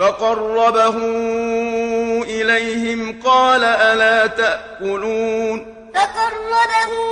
فقربه إليهم قال ألا تأكلون فقربه